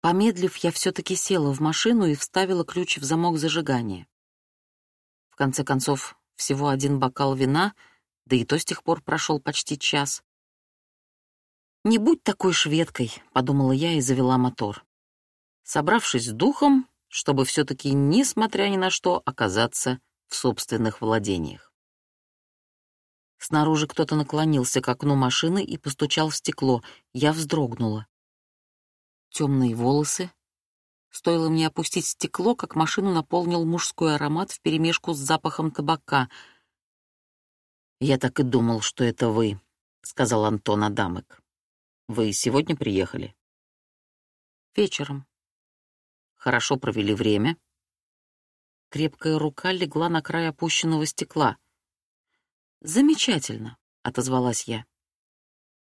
Помедлив, я все-таки села в машину и вставила ключ в замок зажигания. В конце концов, всего один бокал вина, да и то с тех пор прошел почти час. «Не будь такой шведкой», — подумала я и завела мотор. Собравшись с духом, чтобы все-таки, несмотря ни на что, оказаться в собственных владениях. Снаружи кто-то наклонился к окну машины и постучал в стекло. Я вздрогнула. Темные волосы. Стоило мне опустить стекло, как машину наполнил мужской аромат вперемешку с запахом табака. «Я так и думал, что это вы», — сказал Антон Адамык. «Вы сегодня приехали?» «Вечером». «Хорошо провели время?» Крепкая рука легла на край опущенного стекла. «Замечательно», — отозвалась я.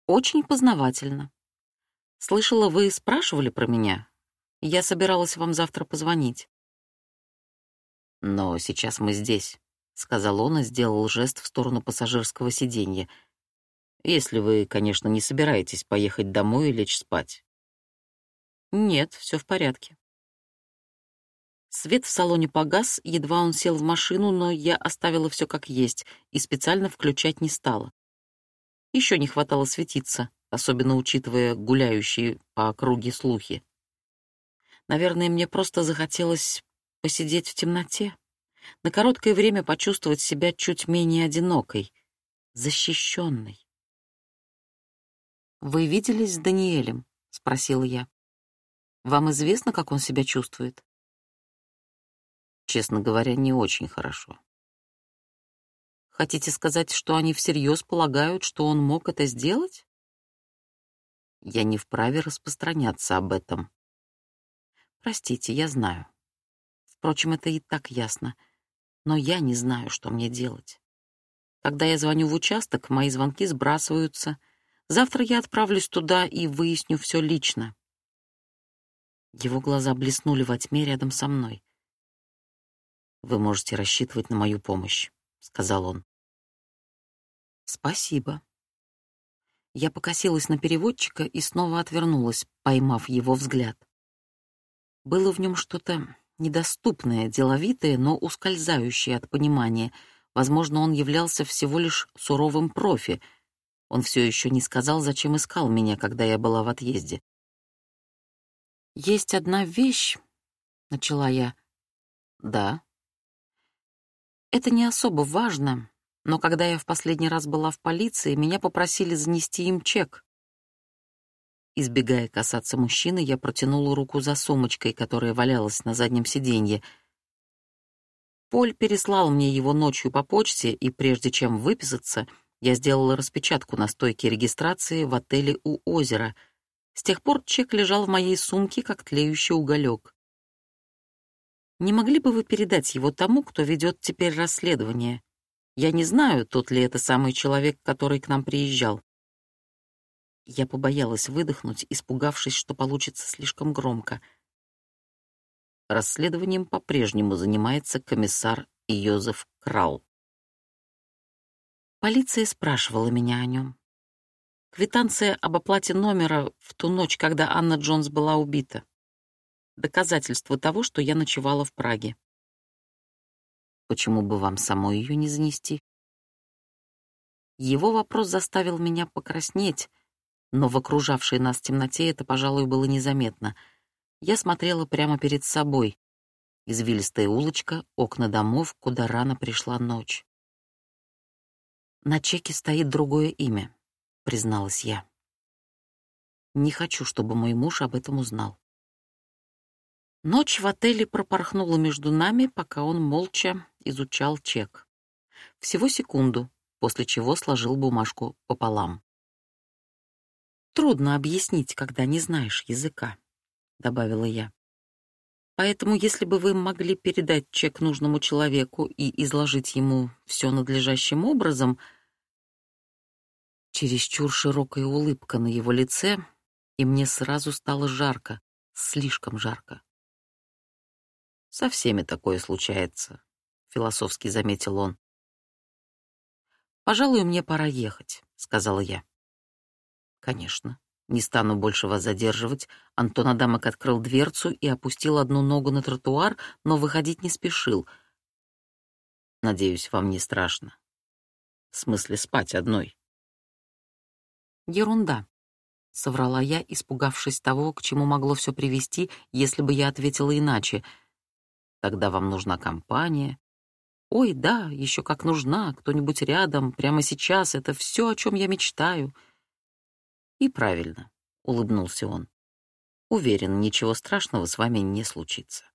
«Очень познавательно. Слышала, вы спрашивали про меня. Я собиралась вам завтра позвонить». «Но сейчас мы здесь», — сказал он и сделал жест в сторону пассажирского сиденья. «Если вы, конечно, не собираетесь поехать домой и лечь спать». «Нет, все в порядке». Свет в салоне погас, едва он сел в машину, но я оставила все как есть и специально включать не стала. Еще не хватало светиться, особенно учитывая гуляющие по округе слухи. Наверное, мне просто захотелось посидеть в темноте, на короткое время почувствовать себя чуть менее одинокой, защищенной. «Вы виделись с Даниэлем?» — спросила я. «Вам известно, как он себя чувствует?» честно говоря, не очень хорошо. Хотите сказать, что они всерьез полагают, что он мог это сделать? Я не вправе распространяться об этом. Простите, я знаю. Впрочем, это и так ясно. Но я не знаю, что мне делать. Когда я звоню в участок, мои звонки сбрасываются. Завтра я отправлюсь туда и выясню все лично. Его глаза блеснули во тьме рядом со мной. «Вы можете рассчитывать на мою помощь», — сказал он. «Спасибо». Я покосилась на переводчика и снова отвернулась, поймав его взгляд. Было в нем что-то недоступное, деловитое, но ускользающее от понимания. Возможно, он являлся всего лишь суровым профи. Он все еще не сказал, зачем искал меня, когда я была в отъезде. «Есть одна вещь», — начала я. «Да», это не особо важно, но когда я в последний раз была в полиции, меня попросили занести им чек. Избегая касаться мужчины, я протянула руку за сумочкой, которая валялась на заднем сиденье. Поль переслал мне его ночью по почте, и прежде чем выписаться, я сделала распечатку на стойке регистрации в отеле у озера. С тех пор чек лежал в моей сумке, как тлеющий уголек. Не могли бы вы передать его тому, кто ведет теперь расследование? Я не знаю, тот ли это самый человек, который к нам приезжал. Я побоялась выдохнуть, испугавшись, что получится слишком громко. Расследованием по-прежнему занимается комиссар Йозеф Крау. Полиция спрашивала меня о нем. Квитанция об оплате номера в ту ночь, когда Анна Джонс была убита доказательство того, что я ночевала в Праге. Почему бы вам самой ее не занести? Его вопрос заставил меня покраснеть, но в окружавшей нас темноте это, пожалуй, было незаметно. Я смотрела прямо перед собой. Извилистая улочка, окна домов, куда рано пришла ночь. На чеке стоит другое имя, призналась я. Не хочу, чтобы мой муж об этом узнал. Ночь в отеле пропорхнула между нами, пока он молча изучал чек. Всего секунду, после чего сложил бумажку пополам. «Трудно объяснить, когда не знаешь языка», — добавила я. «Поэтому, если бы вы могли передать чек нужному человеку и изложить ему все надлежащим образом...» Чересчур широкая улыбка на его лице, и мне сразу стало жарко, слишком жарко. Со всеми такое случается, философски заметил он. Пожалуй, мне пора ехать, сказала я. Конечно, Не стану больше вас задерживать. Антон Адамок открыл дверцу и опустил одну ногу на тротуар, но выходить не спешил. Надеюсь, вам не страшно. В смысле, спать одной. Ерунда, — соврала я, испугавшись того, к чему могло все привести, если бы я ответила иначе. Тогда вам нужна компания. Ой, да, еще как нужна, кто-нибудь рядом, прямо сейчас, это все, о чем я мечтаю. И правильно, — улыбнулся он. Уверен, ничего страшного с вами не случится.